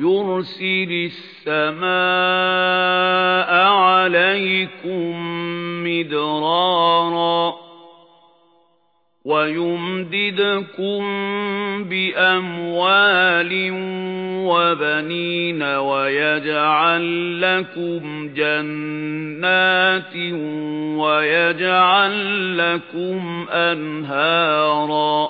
يُرْسِلِ السَّمَاءَ عَلَيْكُمْ مِدْرَارًا وَيُمْدِدْكُمْ بِأَمْوَالٍ وَبَنِينَ وَيَجْعَل لَّكُمْ جَنَّاتٍ وَيَجْعَل لَّكُمْ أَنْهَارًا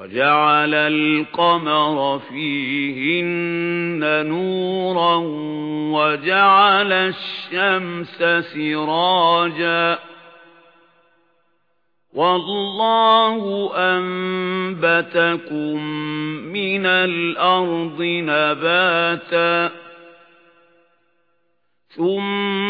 وَجَعَلَ الْقَمَرَ فِيهِنَّ نُورًا وَجَعَلَ الشَّمْسَ سِرَاجًا وَاللَّهُ أَنبَتَكُم مِّنَ الْأَرْضِ نَبَاتًا ثُمَّ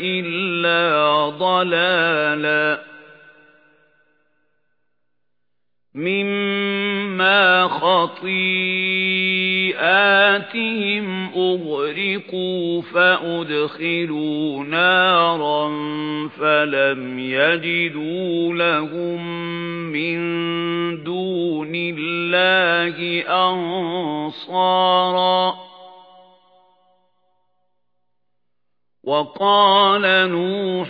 إِلَّا ضَلَالًا. مِمَّا خَطِيئَاتِهِمْ أُغْرِقُوا فَأُدْخِلُوا نَارًا فَلَمْ يَجِدُوا لَهُم مِّن دُونِ اللَّهِ أَنصَارًا. وَقَالَ نُوحٌ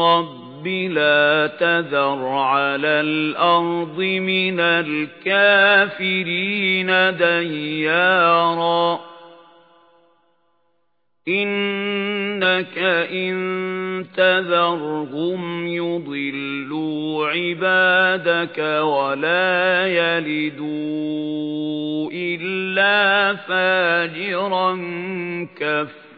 رَبِّ لَا تَذَرْ عَلَى الْأَرْضِ مِنَ الْكَافِرِينَ دَيَّارًا. إِنَّكَ إِن تَذَرْهُمْ يُضِلُّوا عِبَادَكَ وَلَا يَلِدُوا إِلَّا فَاجِرًا كَفَّارًا